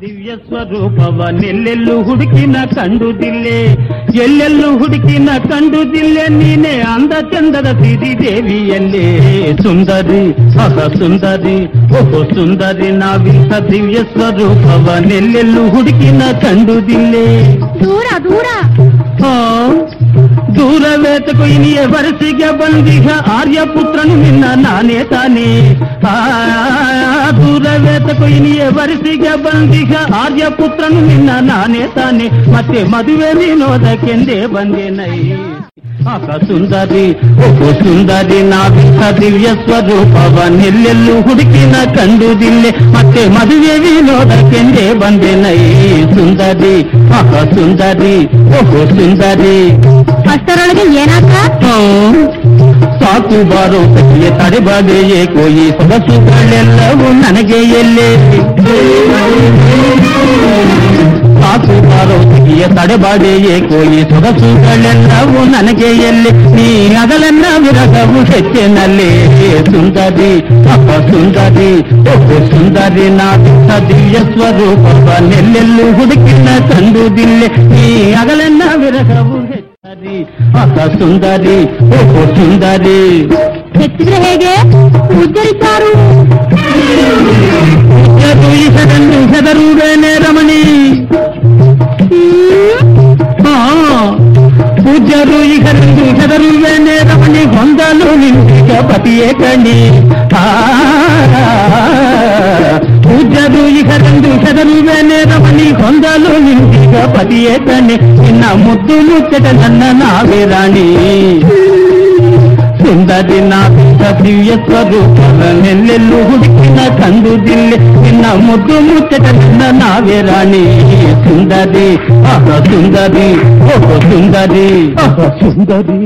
ದಿವ್ಯ ಸ್ವರೂಪವ ನೆಲ್ಲೆಲ್ಲು ಹುಡುಕಿನ ಕಂಡುದಿಲ್ಲೆ ಎಲ್ಲೆಲ್ಲೂ ಹುಡುಕಿನ ಕಂಡುದಿಲ್ಲೆ ನೀನೆ ಅಂದ ಚಂದದ ಸಿರಿ ದೇವಿಯಲ್ಲೇ ಸುಂದರಿ ಅಹ ಸುಂದರಿ ಓಹೋ ಸುಂದರಿ ನಾವಿಂತ ದಿವ್ಯ ಸ್ವರೂಪವ ನೆಲ್ಲೆಲ್ಲೂ ಹುಡುಕಿನ ಕಂಡುದಿಲ್ಲೆ ದೂರ ದೂರ ಆ, ದೂರವೇತಕು ಇನಿಯ ವರಸಿಗೆ ಬಂದಿಹ ಆರ್ಯಪುತ್ರನು ನಿನ್ನ ನಾನೇ ತಾನೇ ಆ, ದೂರವೇತಕು ಇನಿಯ ವರಸಿಗೆ ಬಂದಿಹ ಆರ್ಯಪುತ್ರನು ನಿನ್ನ ನಾನೇ ತಾನೇ ಮತ್ತೆ ಮದುವೆ ನೀನೋದಕ್ಕೆಂದೇ ಬಂದೆನೈ ಆಕ ಸುಂದರಿ ಓಹೋ ಸುಂದರಿ ನಾವಿಂಥ ದಿವ್ಯ ಸ್ವರೂಪವ ನೆಲ್ಲೆಲ್ಲೂ ಹುಡುಕಿನ ಕಂಡುದಿಲ್ಲೆ ಮತ್ತೆ ಮದುವೆ ವಿನೋದಕ್ಕೆಂದೇ ಬಂದೆನೈ ಸುಂದರಿ ಆಕ ಸುಂದರಿ ಓಹೋ ಸುಂದರಿ ಅಷ್ಟರೊಳಗೆ ಏನಾಕ ಹ್ಮ್. ಸಾಕು ಬಾರೋ ಸಖಿಯ ತಡೆಬಾದೆ ಏಕೋ ಈ ಸೊಗಸುಗಳೆಲ್ಲವೂ ನನಗೆ ಎಲ್ಲೇ ಸಖಿಯ ತಡೆಬಾದೆ ಏಕೋ ಈ ಸೊಗಸುಗಳೆಲ್ಲವೂ ನನಗೆ ಎಲ್ಲಿ ನೀ ನಗಲನ್ನ ವಿರಗವು ಹೆಚ್ಚಿನಲ್ಲಿ ಸುಂದರಿ ಅಪ್ಪ ಸುಂದರಿ ಒಬ್ಬ ಸುಂದರಿ ನಾಟ ದಿವ್ಯ ಸ್ವರೂಪವ ನೆಲ್ಲೆಲ್ಲೂ ಹುಡುಕಿನ ಕಂಡುದಿಲ್ಲೆ ನೀ ಅಗಲನ್ನ ವಿರಗವು ಹೆಚ್ಚರಿ ಅಕ್ಕ ಸುಂದರಿ ಓಹೋ ಸುಂದರಿ ಹೆಚ್ಚಿದ್ರೆ ಹೇಗೆ ಉಚ್ಚರಿಸಾರು ಪೂಜ್ಯರು ಈಗರೆಂದು ಹೆದರುವೇನೆ ರಮಣಿ ಹೊಂದಲು ನಿಂತಿಗ ಪತಿಯೇ ಕಣಿ ಆ ಪೂಜ್ಯರು ಈಗರೆಂದು ಹೆದರುವೇನೆ ರಮಣಿ ಹೊಂದಲು ನಿಂತಿಗ ಪತಿಯೇ ಕಣಿ ನಿನ್ನ ಮುದ್ದು ಮುಚ್ಚಟ ನನ್ನ ನಾವೇ ರಾಣಿ ಸುಂದರಿ ನಾಥ ದಿವ್ಯ ಸ್ವರೂಪದ ನೆಲ್ಲೆಲ್ಲೂ ಹುಡುಕಿನ ಕಂಡುದಿಲ್ಲೆ ನಿನ್ನ ಮುದ್ದು ಮುಚ್ಚಟ ನನ್ನ ನಾವೇ ರಾಣಿ ಸುಂದರಿ ಆಹ ಸುಂದರಿ ಓಹೋ சுந்தரி சுந்தரி